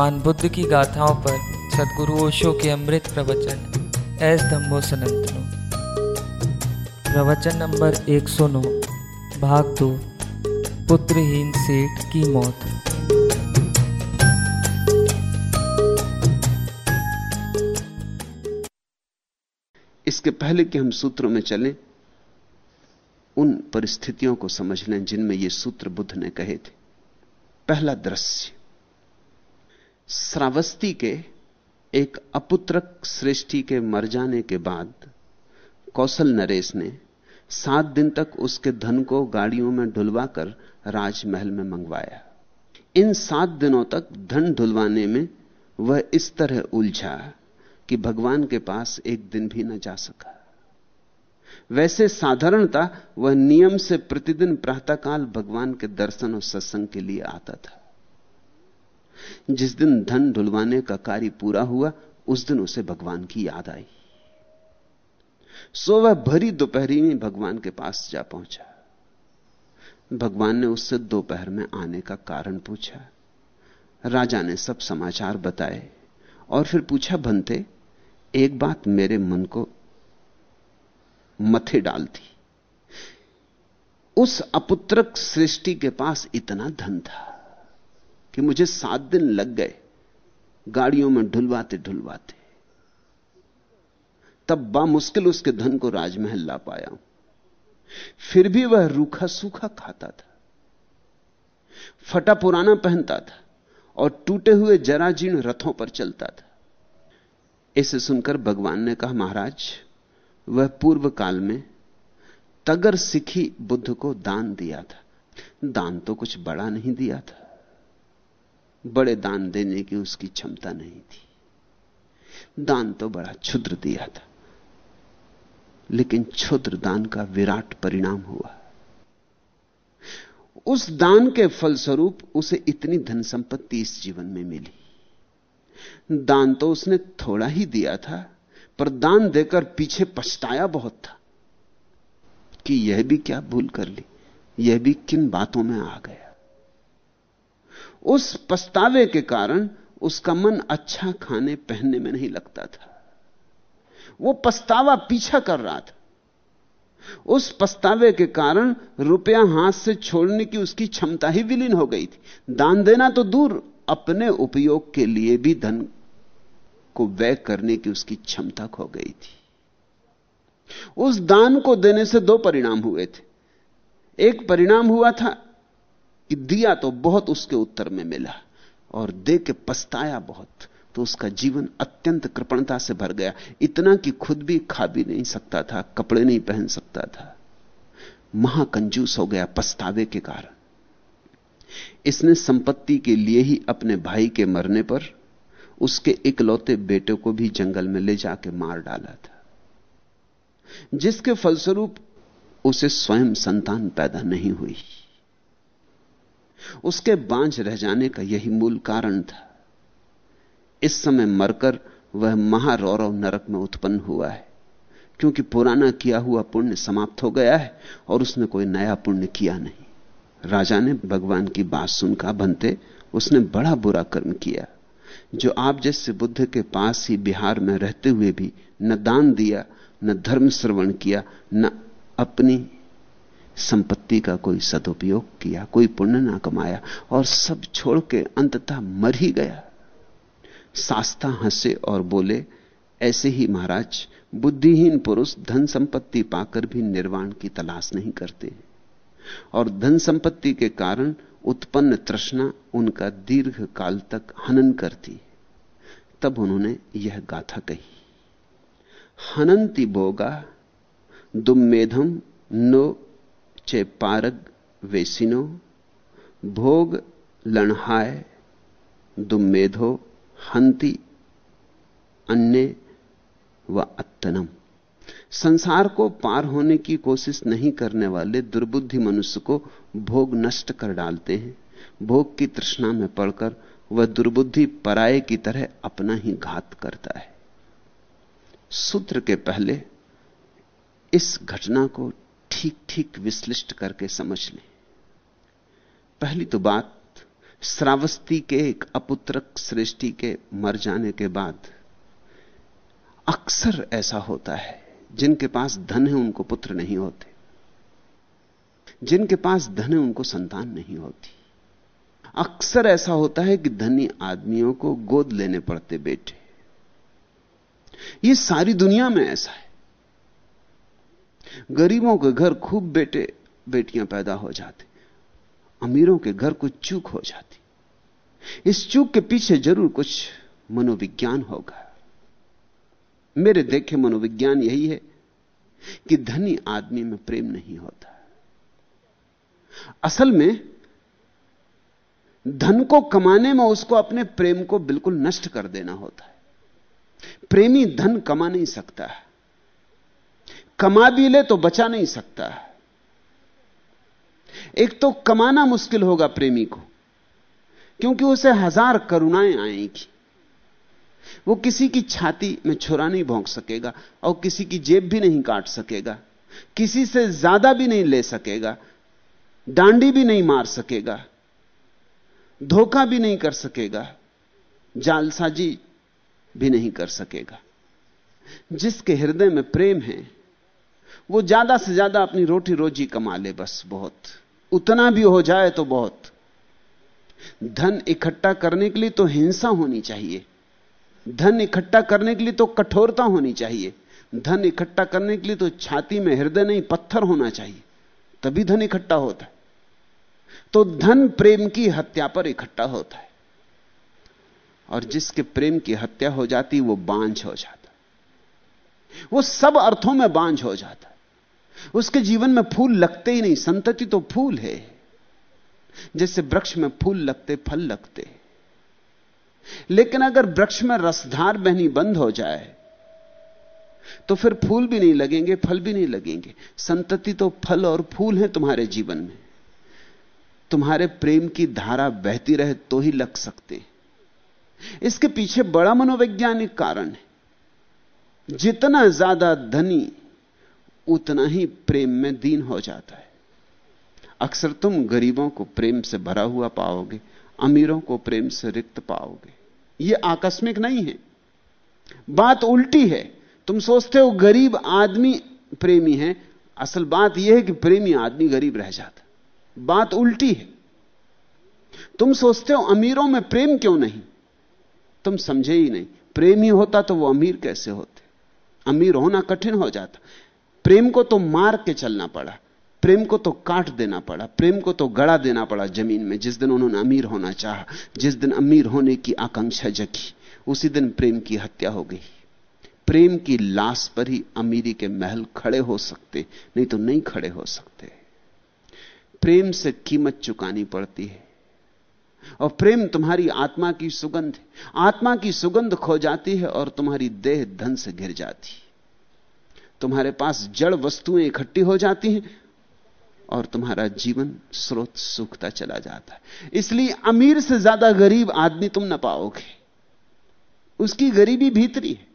भगवान बुद्ध की गाथाओं पर सदगुरु ओशो के अमृत प्रवचन, एस धम्बो सनंतनो। प्रवचन नंबर 109 भाग दो, पुत्रहीन सेठ की मौत। इसके पहले कि हम सूत्रों में चलें, उन परिस्थितियों को समझ लें जिनमें ये सूत्र बुद्ध ने कहे थे। पहला दृश्य श्रावस्ती के एक अपुत्रक सृष्टि के मर जाने के बाद कौशल नरेश ने सात दिन तक उसके धन को गाड़ियों में ढुलवाकर राजमहल में मंगवाया। इन सात दिनों तक धन ढुलवाने में वह इस तरह उलझा कि भगवान के पास एक दिन भी न जा सका। वैसे साधारणता वह नियम से प्रतिदिन प्रातःकाल भगवान के दर्शन और सत्संग के लिए आता था। जिस दिन धन ढुलवाने का कार्य पूरा हुआ, उस दिन उसे भगवान की याद आई। सो वह भरी दोपहरी में भगवान के पास जा पहुँचा। भगवान ने उससे दोपहर में आने का कारण पूछा। राजा ने सब समाचार बताए और फिर पूछा बनते एक बात मेरे मन को मथे डालती उस अपुत्रक सृष्टि के पास इतना धन था। कि मुझे सात दिन लग गए गाड़ियों में ढुलवाते ढुलवाते। तब बा मुश्किल उसके धन को राजमहल ला पाया। हूँ फिर भी वह रूखा सूखा खाता था। फटा पुराना पहनता था और टूटे हुए जराजीर्ण रथों पर चलता था। इसे सुनकर भगवान ने कहा, महाराज, वह पूर्व काल में तगर सिखी बुद्ध को दान दिया था। दान तो कुछ बड़ा नहीं दिया था। बड़े दान देने की उसकी क्षमता नहीं थी। दान तो बड़ा क्षुद्र दिया था, लेकिन क्षुद्र दान का विराट परिणाम हुआ। उस दान के फलस्वरूप उसे इतनी धन संपत्ति इस जीवन में मिली। दान तो उसने थोड़ा ही दिया था, पर दान देकर पीछे पछताया बहुत था कि यह भी क्या भूल कर ली, यह भी किन बातों में आ गया। उस पछतावे के कारण उसका मन अच्छा खाने पहनने में नहीं लगता था। वो पछतावा पीछा कर रहा था। उस पछतावे के कारण रुपया हाथ से छोड़ने की उसकी क्षमता ही विलीन हो गई थी। दान देना तो दूर, अपने उपयोग के लिए भी धन को व्यय करने की उसकी क्षमता खो गई थी। उस दान को देने से दो परिणाम हुए थे। एक परिणाम हुआ था दिया तो बहुत उसके उत्तर में मिला और दे के पछताया बहुत तो उसका जीवन अत्यंत कृपणता से भर गया। इतना कि खुद भी खा भी नहीं सकता था, कपड़े नहीं पहन सकता था। महाकंजूस हो गया पछतावे के कारण। इसने संपत्ति के लिए ही अपने भाई के मरने पर उसके इकलौते बेटे को भी जंगल में ले जाके मार डाला था, जिसके फलस्वरूप उसे स्वयं संतान पैदा नहीं हुई। उसके बांझ रह जाने का यही मूल कारण था। इस समय मरकर वह महारौरव नरक में उत्पन्न हुआ है, क्योंकि पुराना किया हुआ पुण्य समाप्त हो गया है और उसने कोई नया पुण्य किया नहीं। राजा ने भगवान की बात सुनकर बनते उसने बड़ा बुरा कर्म किया, जो आप जैसे बुद्ध के पास ही बिहार में रहते हुए भी न दान दिया, न धर्म श्रवण किया, न अपनी संपत्ति का कोई सदुपयोग किया, कोई पुण्य ना कमाया और सब छोड़ के अंततः मर ही गया। शास्ता हंसे और बोले, ऐसे ही महाराज, बुद्धिहीन पुरुष धन संपत्ति पाकर भी निर्वाण की तलाश नहीं करते और धन संपत्ति के कारण उत्पन्न तृष्णा उनका दीर्घ काल तक हनन करती तब उन्होंने यह गाथा कही, हनंती बोगा दुमेधम नो चे पारग वेसिनो, भोग लणहाय दुमेधो हंति, अन्य व अत्तनम। संसार को पार होने की कोशिश नहीं करने वाले दुर्बुद्धि मनुष्य को भोग नष्ट कर डालते हैं। भोग की तृष्णा में पड़कर वह दुर्बुद्धि पराये की तरह अपना ही घात करता है। सूत्र के पहले इस घटना को ठीक ठीक विश्लिष्ट करके समझ लें। पहली तो बात, श्रावस्ती के एक अपुत्रक सृष्टि के मर जाने के बाद अक्सर ऐसा होता है, जिनके पास धन है उनको पुत्र नहीं होते। जिनके पास धन है उनको संतान नहीं होती। अक्सर ऐसा होता है कि धनी आदमियों को गोद लेने पड़ते बेटे। ये सारी दुनिया में ऐसा है। गरीबों के घर खूब बेटे, बेटियाँ पैदा हो जाते, अमीरों के घर कुछ चूक हो जाती। इस चूक के पीछे ज़रूर कुछ मनोविज्ञान होगा। मेरे देखे मनोविज्ञान यही है कि धनी आदमी में प्रेम नहीं होता। असल में, धन को कमाने में उसको अपने प्रेम को बिल्कुल नष्ट कर देना होता है। प्रेमी धन कमा नहीं सकता कमा भी ले तो बचा नहीं सकता। एक तो कमाना मुश्किल होगा प्रेमी को, क्योंकि उसे हज़ार करुणाएँ आएँगी। वो किसी की छाती में छुरा नहीं भोंक सकेगा और किसी की जेब भी नहीं काट सकेगा। किसी से ज़्यादा भी नहीं ले सकेगा, डांडी भी नहीं मार सकेगा, धोखा भी नहीं कर सकेगा, जालसाजी भी नहीं कर सकेगा। जिसके हृदय में प्रेम है वो ज़्यादा से ज़्यादा अपनी रोटी रोजी कमा ले बस बहुत। उतना भी हो जाए तो बहुत। धन इकट्ठा करने के लिए तो हिंसा होनी चाहिए। धन इकट्ठा करने के लिए तो कठोरता होनी चाहिए। धन इकट्ठा करने के लिए तो छाती में हृदय नहीं, पत्थर होना चाहिए। तभी धन इकट्ठा होता है। तो धन प्रेम की हत्या पर इकट्ठा होता है। और जिसके प्रेम की हत्या हो जाती, वो बांझ हो जाता वो सब अर्थों में बांझ हो जाता उसके जीवन में फूल लगते ही नहीं, संतति तो फूल है। जैसे वृक्ष में फूल लगते, फल लगते। लेकिन अगर वृक्ष में रसधार बहनी बंद हो जाए तो फिर फूल भी नहीं लगेंगे, फल भी नहीं लगेंगे। संतति तो फल और फूल है तुम्हारे जीवन में। तुम्हारे प्रेम की धारा बहती रहे तो ही लग सकते। इसके पीछे बड़ा मनोवैज्ञानिक कारण है। जितना ज़्यादा धनी उतना ही प्रेम में दीन हो जाता है। अक्सर तुम गरीबों को प्रेम से भरा हुआ पाओगे, अमीरों को प्रेम से रिक्त पाओगे। यह आकस्मिक नहीं है। बात उल्टी है। तुम सोचते हो गरीब आदमी प्रेमी है। असल बात यह है कि प्रेमी आदमी गरीब रह जाता बात उल्टी है। तुम सोचते हो अमीरों में प्रेम क्यों नहीं? तुम समझे ही नहीं। प्रेम ही होता तो वो अमीर कैसे होते? अमीर होना कठिन हो जाता। प्रेम को तो मार के चलना पड़ा, प्रेम को तो काट देना पड़ा, प्रेम को तो गड़ा देना पड़ा ज़मीन में। जिस दिन उन्होंने अमीर होना चाहा, जिस दिन अमीर होने की आकांक्षा जगी, उसी दिन प्रेम की हत्या हो गई। प्रेम की लाश पर ही अमीरी के महल खड़े हो सकते, नहीं तो नहीं खड़े हो सकते। प्रेम से कीमत चुकानी पड़ती है, और प्रेम तुम्हारी आत्मा की सुगंध आत्मा की सुगंध खो जाती है और तुम्हारी देह धन से घिर जाती तुम्हारे पास जड़ वस्तुएँ इकट्ठी हो जाती हैं और तुम्हारा जीवन स्रोत सूखता चला जाता है। इसलिए अमीर से ज़्यादा गरीब आदमी तुम ना पाओगे। उसकी गरीबी भीतरी है।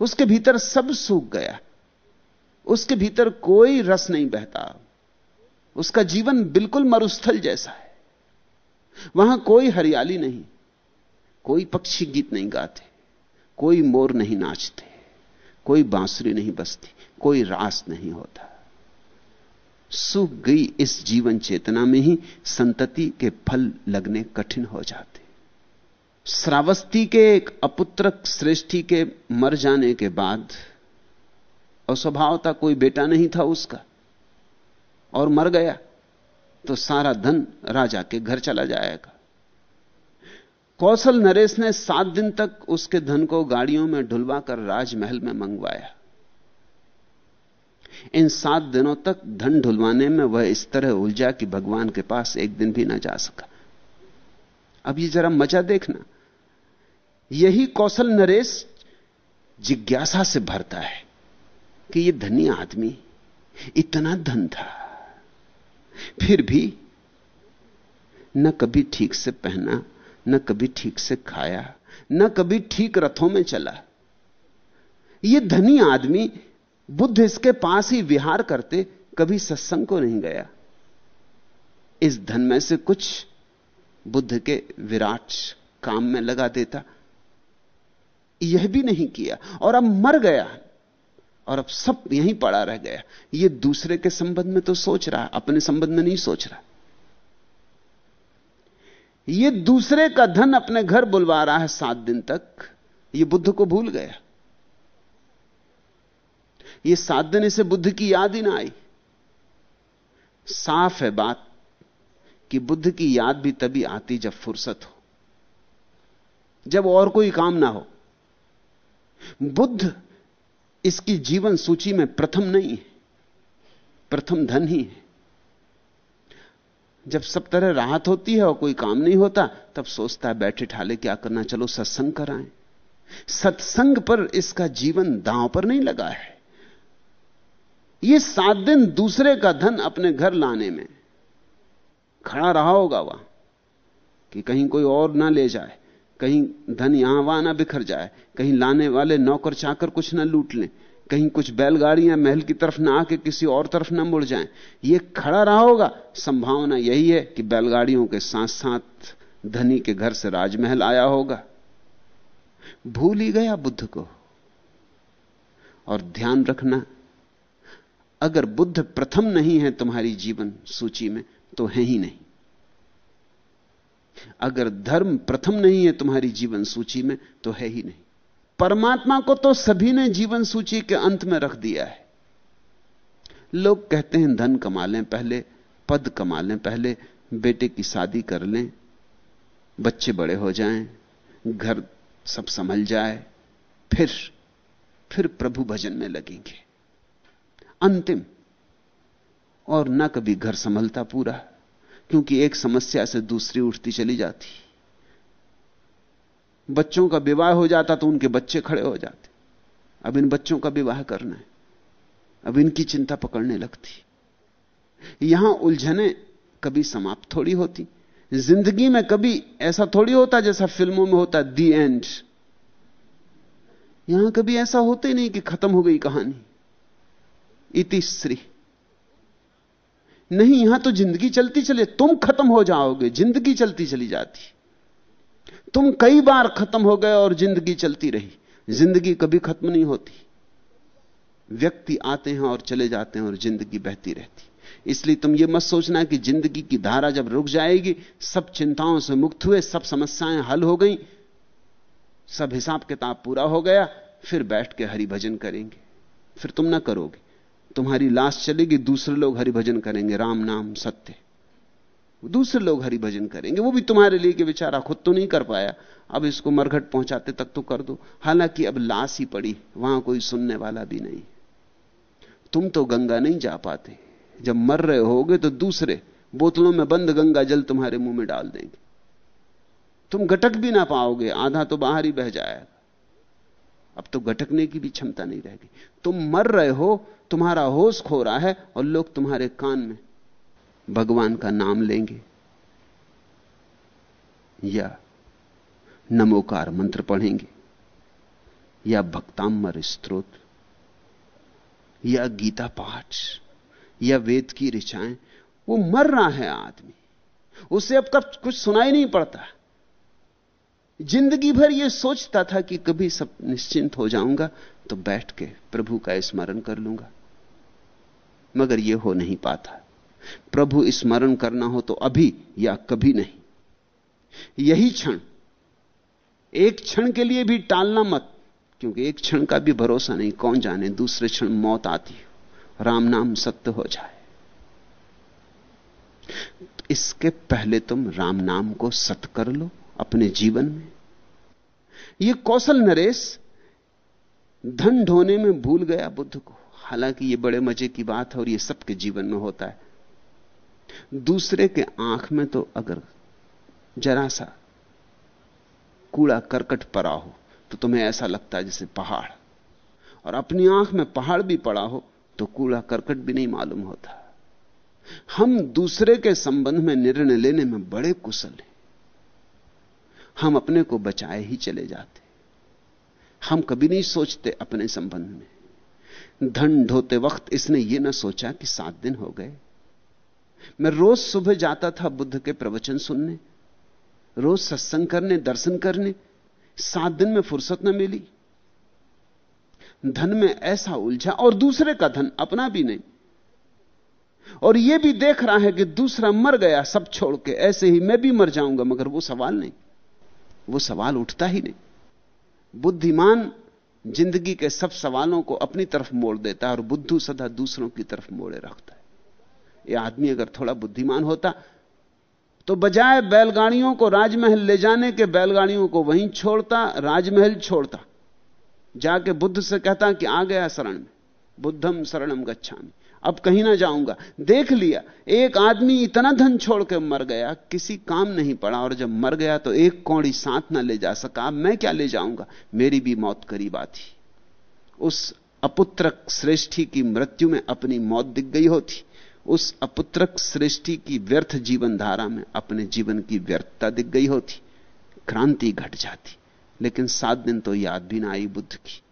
उसके भीतर सब सूख गया। उसके भीतर कोई रस नहीं बहता। उसका जीवन बिल्कुल मरुस्थल जैसा है। वहाँ कोई हरियाली नहीं। कोई पक्षी गीत नहीं गाते। कोई मोर नहीं नाचते। कोई बांसुरी नहीं बसती कोई रास नहीं होता। सूख गई इस जीवन चेतना में ही संतति के फल लगने कठिन हो जाते। श्रावस्ती के एक अपुत्रक श्रेष्ठी के मर जाने के बाद, और स्वभावता कोई बेटा नहीं था उसका, और मर गया तो सारा धन राजा के घर चला जाएगा। कौशल नरेश ने सात दिन तक उसके धन को गाड़ियों में ढुलवा कर राजमहल में मंगवाया। इन सात दिनों तक धन ढुलवाने में वह इस तरह उलझा कि भगवान के पास एक दिन भी ना जा सका। अब ये जरा मज़ा देखना। यही कौशल नरेश जिज्ञासा से भरता है कि ये धनी आदमी इतना धन था, फिर भी न कभी ठीक से पहना न कभी ठीक से खाया, न कभी ठीक रथों में चला। यह धनी आदमी बुद्ध इसके पास ही विहार करते, कभी सत्संग को नहीं गया। इस धन में से कुछ बुद्ध के विराट काम में लगा देता। यह भी नहीं किया, और अब मर गया, और अब सब यहीं पड़ा रह गया। यह दूसरे के संबंध में तो सोच रहा, अपने संबंध में नहीं सोच रहा। ये दूसरे का धन अपने घर बुलवा रहा है सात दिन तक, ये बुद्ध को भूल गया। ये सात दिन इसे बुद्ध की याद ही ना आई। साफ़ है बात कि बुद्ध की याद भी तभी आती जब फुर्सत हो, जब और कोई काम ना हो। बुद्ध इसकी जीवन सूची में प्रथम नहीं है, प्रथम धन ही है। जब सब तरह राहत होती है और कोई काम नहीं होता, तब सोचता है, बैठे ठाले क्या करना, चलो सत्संग कराएँ। सत्संग पर इसका जीवन दांव पर नहीं लगा है। ये सात दिन दूसरे का धन अपने घर लाने में। खड़ा रहा होगा वह, कि कहीं कोई और ना ले जाए, कहीं धन यहाँ वहाँ ना बिखर जाए, कहीं लाने वाले नौकर चाकर कुछ ना लूट लें। कहीं कुछ बैलगाड़ियाँ महल की तरफ़ ना आके किसी और तरफ़ ना मुड़ जाएँ। ये खड़ा रहा होगा। संभावना यही है कि बैलगाड़ियों के साथ साथ धनी के घर से राजमहल आया होगा। भूल ही गया बुद्ध को। और ध्यान रखना, अगर बुद्ध प्रथम नहीं है तुम्हारी जीवन सूची में तो है ही नहीं। अगर धर्म प्रथम नहीं है तुम्हारी जीवन सूची में तो है ही नहीं। परमात्मा को तो सभी ने जीवन सूची के अंत में रख दिया है। लोग कहते हैं, धन कमा लें पहले, पद कमा लें पहले, बेटे की शादी कर लें, बच्चे बड़े हो जाएँ, घर सब संभल जाए, फिर फिर प्रभु भजन में लगेंगे। अंतिम, और ना कभी घर संभलता पूरा, क्योंकि एक समस्या से दूसरी उठती चली जाती। बच्चों का विवाह हो जाता तो उनके बच्चे खड़े हो जाते। अब इन बच्चों का विवाह करना है। अब इनकी चिंता पकड़ने लगती। यहाँ उलझने कभी समाप्त थोड़ी होती। ज़िंदगी में कभी ऐसा थोड़ी होता जैसा फ़िल्मों में होता, दी एंड। यहाँ कभी ऐसा होते नहीं कि खत्म हो गई कहानी। इतिश्री नहीं, यहाँ तो ज़िंदगी चलती चले, तुम खत्म हो जाओगे, ज़िंदगी चलती चली जाती। तुम कई बार खत्म हो गए और ज़िंदगी चलती रही। ज़िंदगी कभी खत्म नहीं होती। व्यक्ति आते हैं और चले जाते हैं और ज़िंदगी बहती रहती। इसलिए तुम यह मत सोचना कि ज़िंदगी की धारा जब रुक जाएगी, सब चिंताओं से मुक्त हुए, सब समस्याएँ हल हो गई, सब हिसाब किताब पूरा हो गया, फिर बैठ के हरि भजन करेंगे। फिर तुम ना करोगे। तुम्हारी लाश चलेगी, दूसरे लोग हरि भजन करेंगे। राम नाम सत्य। दूसरे लोग हरि भजन करेंगे। वो भी तुम्हारे लिए कि बेचारा खुद तो नहीं कर पाया। अब इसको मरघट पहुंचाते तक तो कर दो। हालाँकि अब लाश ही पड़ी, वहाँ कोई सुनने वाला भी नहीं। तुम तो गंगा नहीं जा पाते। जब मर रहे होगे तो दूसरे बोतलों में बंद गंगा जल तुम्हारे मुँह में डाल देंगे। तुम गटक भी ना पाओगे, आधा तो बाहर ही बह जाएगा अब तो गटकने की भी क्षमता नहीं रहेगी। तुम मर रहे हो, तुम्हारा होश खो रहा है और लोग तुम्हारे कान में भगवान का नाम लेंगे। या नमोकार मंत्र पढ़ेंगे, या भक्तामर स्त्रोत, या गीता पाठ, या वेद की ऋचाएँ, वो मर रहा है आदमी। उसे अब कब कुछ सुनाई नहीं पड़ता। ज़िंदगी भर यह सोचता था कि कभी सब निश्चिंत हो जाऊँगा तो बैठ के प्रभु का स्मरण कर लूँगा। मगर यह हो नहीं पाता। प्रभु स्मरण करना हो तो अभी या कभी नहीं। यही क्षण। एक क्षण के लिए भी टालना मत, क्योंकि एक क्षण का भी भरोसा नहीं। कौन जाने, दूसरे क्षण मौत आती हो, राम नाम सत्य हो जाए। इसके पहले तुम राम नाम को सत कर लो अपने जीवन में। यह कौशल नरेश धन ढोने में भूल गया बुद्ध को। हालाँकि यह बड़े मज़े की बात है और यह सबके जीवन में होता है। दूसरे के आँख में तो अगर जरा सा कूड़ा करकट पड़ा हो तो तुम्हें ऐसा लगता है जैसे पहाड़। और अपनी आँख में पहाड़ भी पड़ा हो तो कूड़ा करकट भी नहीं मालूम होता। हम दूसरे के संबंध में निर्णय लेने में बड़े कुशल हैं। हम अपने को बचाए ही चले जाते। हम कभी नहीं सोचते अपने संबंध में। धन ढोते वक्त इसने यह ना सोचा कि सात दिन हो गए। मैं रोज सुबह जाता था बुद्ध के प्रवचन सुनने, रोज सत्संग करने, दर्शन करने, सात दिन में फुर्सत न मिली। धन में ऐसा उलझा, और दूसरे का धन अपना भी नहीं। और यह भी देख रहा है कि दूसरा मर गया, सब छोड़ के, ऐसे ही मैं भी मर जाऊँगा, मगर वो सवाल नहीं। वो सवाल उठता ही नहीं। बुद्धिमान ज़िंदगी के सब सवालों को अपनी तरफ़ मोड़ देता है, और बुद्धू सदा दूसरों की तरफ़ मोड़े रखता है। यह आदमी अगर थोड़ा बुद्धिमान होता तो बजाय बैलगाड़ियों को राजमहल ले जाने के बैलगाड़ियों को वहीं छोड़ता, राजमहल छोड़ता। जाके बुद्ध से कहता कि आ गया शरण में, बुद्धम शरणम गच्छामी। अब कहीं ना जाऊँगा। देख लिया, एक आदमी इतना धन छोड़ के मर गया, किसी काम नहीं पड़ा, और जब मर गया तो एक कौड़ी साथ ना ले जा सका। मैं क्या ले जाऊँगा? मेरी भी मौत करीब आती। उस अपुत्रक श्रेष्ठी की मृत्यु में अपनी मौत दिख गई होती। उस अपुत्रक श्रेष्ठी की व्यर्थ जीवन धारा में अपने जीवन की व्यर्थता दिख गई होती, क्रांति घट जाती, लेकिन सात दिन तो याद भी ना आई बुद्ध की।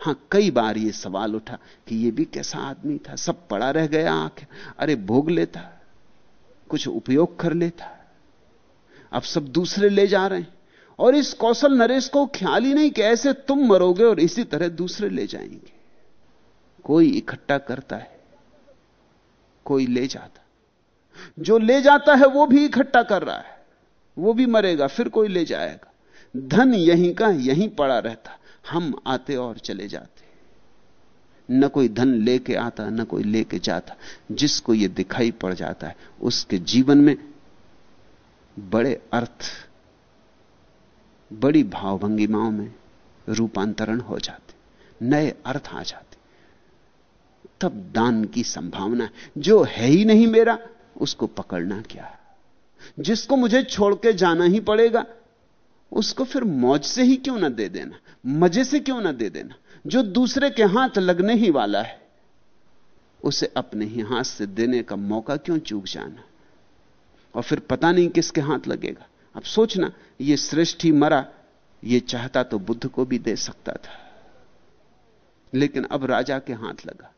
हाँ, कई बार यह सवाल उठा कि यह भी कैसा आदमी था? सब पड़ा रह गया आँख। अरे, भोग लेता, कुछ उपयोग कर लेता। अब सब दूसरे ले जा रहे हैं। और इस कौशल नरेश को ख्याल ही नहीं कि ऐसे तुम मरोगे और इसी तरह दूसरे ले जाएँगे। कोई इकट्ठा करता है। कोई ले जाता। जो ले जाता है, वो भी इकट्ठा कर रहा है। वो भी मरेगा, फिर कोई ले जाएगा। धन यहीं का यहीं पड़ा रहता। हम आते और चले जाते। न कोई धन लेके आता, न कोई लेके जाता। जिसको यह दिखाई पड़ जाता है, उसके जीवन में बड़े अर्थ, बड़ी भावभंगिमाओं में रूपांतरण हो जाते। नए अर्थ आ जाते। तब दान की संभावना जो है ही नहीं मेरा, उसको पकड़ना क्या जिसको मुझे छोड़ के जाना ही पड़ेगा, उसको फिर मौज से ही क्यों ना दे देना? मज़े से क्यों ना दे देना? जो दूसरे के हाथ लगने ही वाला है, उसे अपने ही हाथ से देने का मौका क्यों चूक जाना? और फिर पता नहीं किसके हाथ लगेगा। अब सोचना ये श्रेष्ठी मरा, ये चाहता तो बुद्ध को भी दे सकता था। लेकिन अब राजा के हाथ लगा।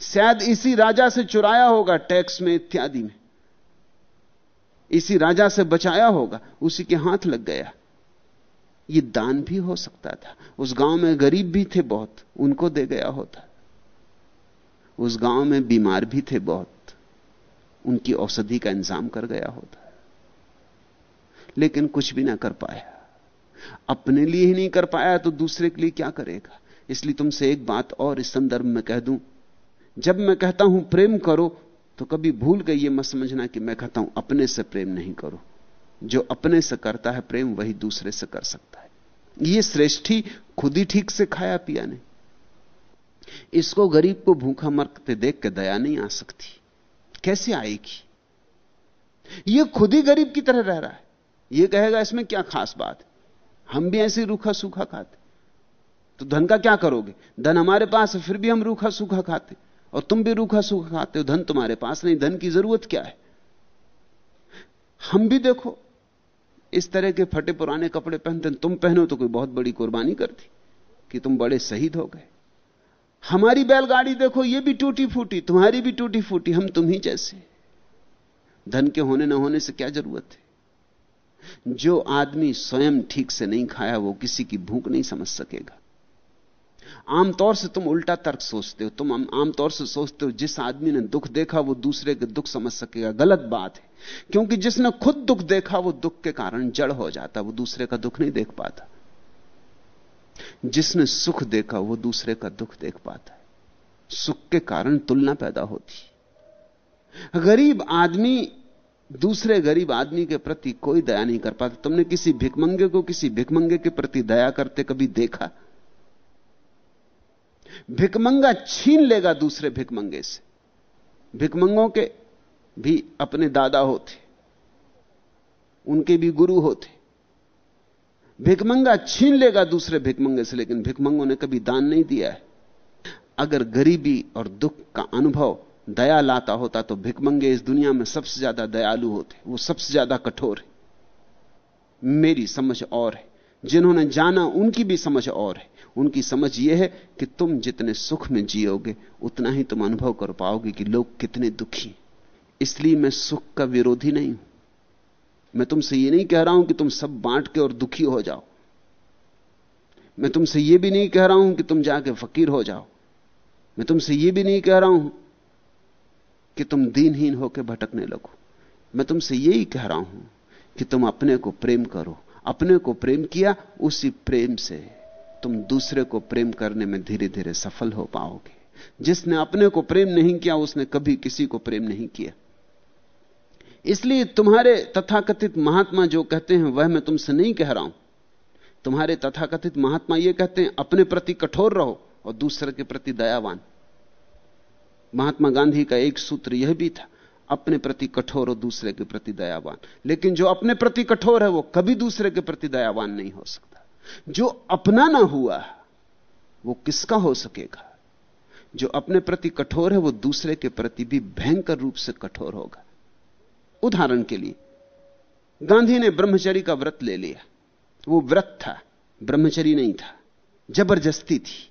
शायद इसी राजा से चुराया होगा टैक्स में, इत्यादि में। इसी राजा से बचाया होगा, उसी के हाथ लग गया। ये दान भी हो सकता था। उस गाँव में गरीब भी थे बहुत, उनको दे गया होता। उस गाँव में बीमार भी थे बहुत, उनकी औषधि का इंतज़ाम कर गया होता। लेकिन कुछ भी ना कर पाया। अपने लिए ही नहीं कर पाया तो दूसरे के लिए क्या करेगा? इसलिए तुमसे एक बात और इस संदर्भ में कह दूँ। जब मैं कहता हूँ प्रेम करो तो कभी भूल गई ये मत समझना कि मैं कहता हूँ अपने से प्रेम नहीं करो। जो अपने से करता है प्रेम, वही दूसरे से कर सकता है। ये श्रेष्ठी खुद ही ठीक से खाया पिया नहीं। इसको गरीब को भूखा मरते देख के दया नहीं आ सकती। कैसे आएगी? यह खुद ही गरीब की तरह रह रहा है। यह कहेगा, इसमें क्या खास बात है? हम भी ऐसे रूखा सूखा खाते। तो धन का क्या करोगे? धन हमारे पास है, फिर भी हम रूखा सूखा खाते। और तुम भी रूखा सूखा खाते हो, धन तुम्हारे पास नहीं, धन की ज़रूरत क्या है? हम भी देखो, इस तरह के फटे पुराने कपड़े पहनते तुम पहनो तो कोई बहुत बड़ी कुर्बानी करती कि तुम बड़े शहीद हो गए। हमारी बैलगाड़ी देखो, ये भी टूटी फूटी तुम्हारी भी टूटी फूटी हम तुम ही जैसे। धन के होने ना होने से क्या ज़रूरत है? जो आदमी स्वयं ठीक से नहीं खाया, वो किसी की भूख नहीं समझ सकेगा। आमतौर से तुम उल्टा तर्क सोचते हो, तुम आमतौर से सोचते हो, जिस आदमी ने दुख देखा, वो दूसरे के दुख समझ सकेगा। गलत बात है। क्योंकि जिसने खुद दुख देखा, वो दुख के कारण जड़ हो जाता वो दूसरे का दुख नहीं देख पाता। जिसने सुख देखा, वो दूसरे का दुख देख पाता है। सुख के कारण तुलना पैदा होती गरीब आदमी, दूसरे गरीब आदमी के प्रति कोई दया नहीं कर पाता। तुमने किसी भिकमंगे को किसी भिकमंगे के प्रति दया करते कभी देखा? भिकमंगा छीन लेगा दूसरे भिकमंगे से। भिकमंगों के भी अपने दादा होते, उनके भी गुरु होते। भिकमंगा छीन लेगा दूसरे भिकमंगे से, लेकिन भिकमंगों ने कभी दान नहीं दिया है। अगर गरीबी और दुख का अनुभव दया लाता होता तो भिकमंगे इस दुनिया में सबसे ज़्यादा दयालु होते, वो सबसे ज़्यादा कठोर है। मेरी समझ और है, जिन्होंने जाना उनकी भी समझ और है। उनकी समझ यह है कि तुम जितने सुख में जियोगे, उतना ही तुम अनुभव कर पाओगे कि लोग कितने दुखी इसलिए मैं सुख का विरोधी नहीं हूँ। मैं तुमसे यह नहीं कह रहा हूँ कि तुम सब बांट के और दुखी हो जाओ। मैं तुमसे यह भी नहीं कह रहा हूँ कि तुम जाके फकीर हो जाओ। मैं तुमसे यह भी नहीं कह रहा हूँ कि तुम दीनहीन होकर भटकने लगो। मैं तुमसे यही कह रहा हूँ कि तुम अपने को प्रेम करो। अपने को प्रेम किया, उसी प्रेम से तुम दूसरे को प्रेम करने में धीरे धीरे सफल हो पाओगे। जिसने अपने को प्रेम नहीं किया, उसने कभी किसी को प्रेम नहीं किया। इसलिए तुम्हारे तथाकथित महात्मा जो कहते हैं, वह मैं तुमसे नहीं कह रहा हूँ। तुम्हारे तथाकथित महात्मा यह कहते हैं, अपने प्रति कठोर रहो और दूसरे के प्रति दयावान। महात्मा गांधी का एक सूत्र यह भी था, अपने प्रति कठोर और दूसरे के प्रति दयावान। लेकिन जो अपने प्रति कठोर है, वो कभी दूसरे के प्रति दयावान नहीं हो सकता। जो अपना ना हुआ, वो किसका हो सकेगा? जो अपने प्रति कठोर है, वो दूसरे के प्रति भी भयंकर रूप से कठोर होगा। उदाहरण के लिए, गांधी ने ब्रह्मचरी का व्रत ले लिया। वो व्रत था ब्रह्मचरी नहीं था। ज़बरदस्ती थी,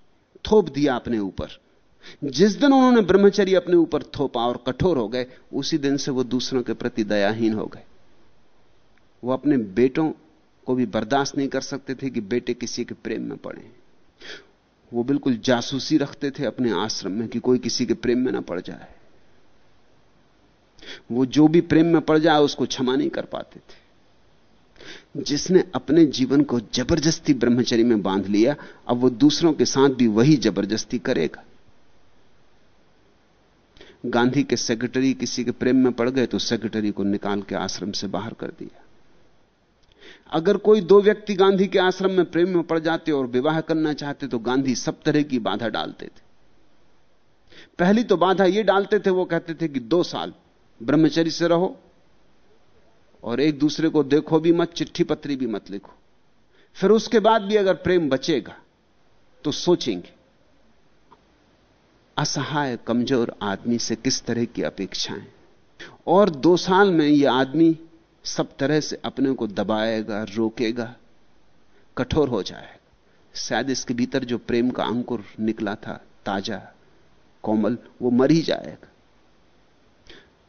थोप दिया अपने ऊपर। जिस दिन उन्होंने ब्रह्मचर्य अपने ऊपर थोपा और कठोर हो गए, उसी दिन से वो दूसरों के प्रति दयाहीन हो गए। वो अपने बेटों को भी बर्दाश्त नहीं कर सकते थे कि बेटे किसी के प्रेम में पड़े। वो बिल्कुल जासूसी रखते थे अपने आश्रम में कि कोई किसी के प्रेम में ना पड़ जाए। वो जो भी प्रेम में पड़ जाए, उसको क्षमा नहीं कर पाते थे। जिसने अपने जीवन को ज़बरदस्ती ब्रह्मचर्य में बाँध लिया, अब वो दूसरों के साथ भी वही ज़बरदस्ती करेगा। गांधी के सेक्रेटरी किसी के प्रेम में पड़ गए तो सेक्रेटरी को निकाल के आश्रम से बाहर कर दिया। अगर कोई दो व्यक्ति गांधी के आश्रम में प्रेम में पड़ जाते और विवाह करना चाहते तो गांधी सब तरह की बाधा डालते थे। पहली तो बाधा यह डालते थे, वो कहते थे कि दो साल ब्रह्मचर्य से रहो और एक दूसरे को देखो भी मत, चिट्ठी पत्री भी मत लिखो। फिर उसके बाद भी अगर प्रेम बचेगा तो सोचेंगे, असहाय कमज़ोर आदमी से किस तरह की अपेक्षाएँ? और दो साल में यह आदमी सब तरह से अपने को दबाएगा, रोकेगा, कठोर हो जाएगा। शायद इसके भीतर जो प्रेम का अंकुर निकला था, ताज़ा, कोमल, वो मर ही जाएगा।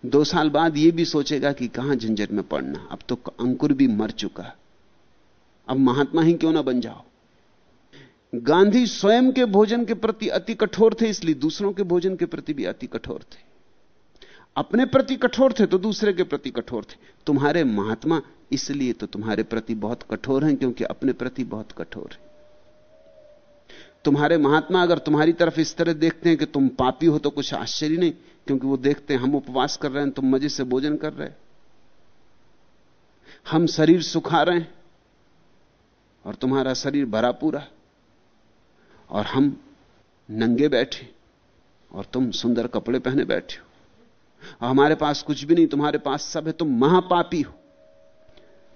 दो साल बाद यह भी सोचेगा कि कहाँ झंझट में पड़ना, अब तो अंकुर भी मर चुका। अब महात्मा ही क्यों ना बन जाओ? गांधी स्वयं के भोजन के प्रति अति कठोर थे, इसलिए दूसरों के भोजन के प्रति भी अति कठोर थे। अपने प्रति कठोर थे तो दूसरे के प्रति कठोर थे। तुम्हारे महात्मा इसलिए तो तुम्हारे प्रति बहुत कठोर हैं क्योंकि अपने प्रति बहुत कठोर है। तुम्हारे महात्मा अगर तुम्हारी तरफ़ इस तरह देखते हैं कि तुम पापी हो तो कुछ आश्चर्य नहीं, क्योंकि वो देखते हैं, हम उपवास कर रहे हैं, तुम मज़े से भोजन कर रहे हम शरीर सुखा रहे हैं और तुम्हारा शरीर भरा पूरा और हम नंगे बैठे और तुम सुंदर कपड़े पहने बैठे हो। हमारे पास कुछ भी नहीं, तुम्हारे पास सब है, तुम महापापी हो।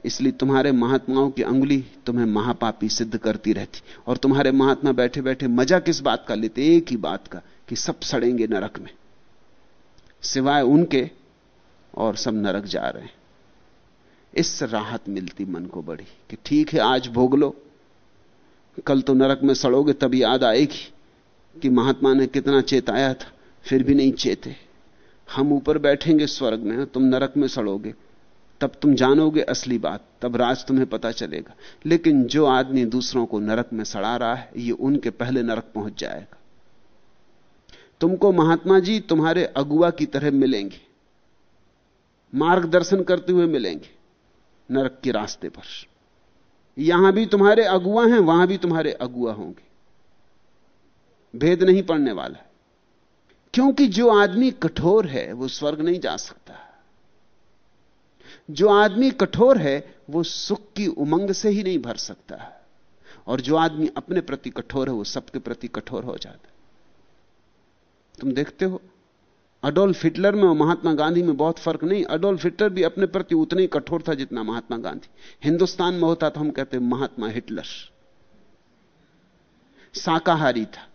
इसलिए तुम्हारे महात्माओं की अंगुली तुम्हें महापापी सिद्ध करती रहती। और तुम्हारे महात्मा बैठे बैठे मज़ा किस बात का लेते? एक ही बात का, कि सब सड़ेंगे नरक में। सिवाय उनके, और सब नरक जा रहे हैं। इससे राहत मिलती मन को बड़ी, कि ठीक है, आज भोग लो। कल तो नरक में सड़ोगे, तब याद आएगी कि महात्मा ने कितना चेताया था, फिर भी नहीं चेते। हम ऊपर बैठेंगे स्वर्ग में तुम नरक में सड़ोगे। तब तुम जानोगे असली बात, तब राज तुम्हें पता चलेगा। लेकिन जो आदमी दूसरों को नरक में सड़ा रहा है, ये उनके पहले नरक पहुँच जाएगा। तुमको महात्मा जी तुम्हारे अगुआ की तरह मिलेंगे। मार्गदर्शन करते हुए मिलेंगे, नरक के रास्ते पर। यहाँ भी तुम्हारे अगुआ हैं, वहाँ भी तुम्हारे अगुआ होंगे। भेद नहीं पड़ने वाला क्योंकि जो आदमी कठोर है, वो स्वर्ग नहीं जा सकता। जो आदमी कठोर है, वो सुख की उमंग से ही नहीं भर सकता। और जो आदमी अपने प्रति कठोर है, वो सबके प्रति कठोर हो जाता तुम देखते हो, अडोल्फ हिटलर में और महात्मा गांधी में बहुत फ़र्क नहीं। अडोल्फ हिटलर भी अपने प्रति उतना ही कठोर था जितना महात्मा गांधी। हिंदुस्तान में होता तो हम कहते महात्मा हिटलर। शाकाहारी था,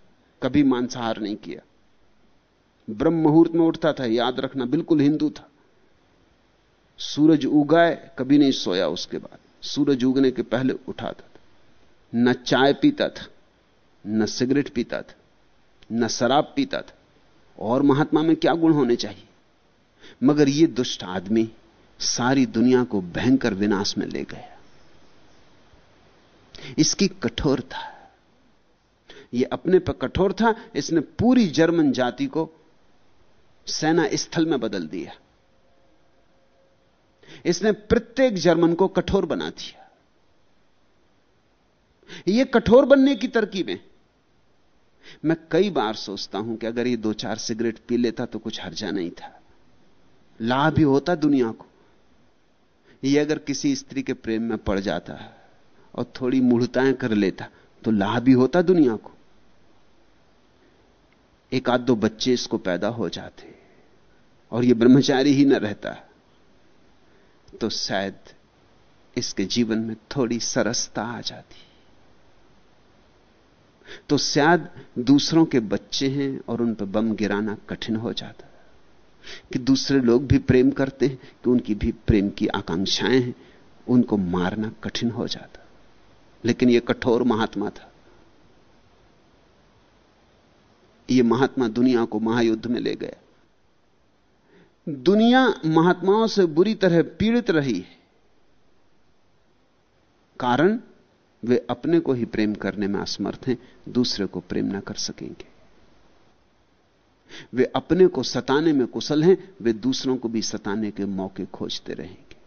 कभी मांसाहार नहीं किया। ब्रह्म मुहूर्त में उठता था, याद रखना, बिल्कुल हिंदू था। सूरज उगाए, कभी नहीं सोया उसके बाद। सूरज उगने के पहले उठाता था। न चाय पीता था, न सिगरेट पीता था, न शराब पीता था। और महात्मा में क्या गुण होने चाहिए? मगर यह दुष्ट आदमी सारी दुनिया को भयंकर विनाश में ले गया। इसकी कठोरता यह अपने पर कठोर था, इसने पूरी जर्मन जाति को सेना स्थल में बदल दिया इसने प्रत्येक जर्मन को कठोर बना दिया। यह कठोर बनने की तरकीबें। मैं कई बार सोचता हूँ कि अगर ये दो चार सिगरेट पी लेता तो कुछ हर्जा नहीं था। लाभ ही होता दुनिया को। ये अगर किसी स्त्री के प्रेम में पड़ जाता और थोड़ी मूढ़ताएँ कर लेता तो लाभ ही होता दुनिया को। एक आध दो बच्चे इसको पैदा हो जाते। और ये ब्रह्मचारी ही न रहता। तो शायद इसके जीवन में थोड़ी सरसता आ जाती। तो शायद दूसरों के बच्चे हैं और उन पर बम गिराना कठिन हो जाता। कि दूसरे लोग भी प्रेम करते हैं, कि उनकी भी प्रेम की आकांक्षाएँ हैं, उनको मारना कठिन हो जाता। लेकिन यह कठोर महात्मा था। यह महात्मा दुनिया को महायुद्ध में ले गया। दुनिया महात्माओं से बुरी तरह पीड़ित रही है। कारण, वे अपने को ही प्रेम करने में असमर्थ हैं, दूसरे को प्रेम ना कर सकेंगे। वे अपने को सताने में कुशल हैं, वे दूसरों को भी सताने के मौके खोजते रहेंगे।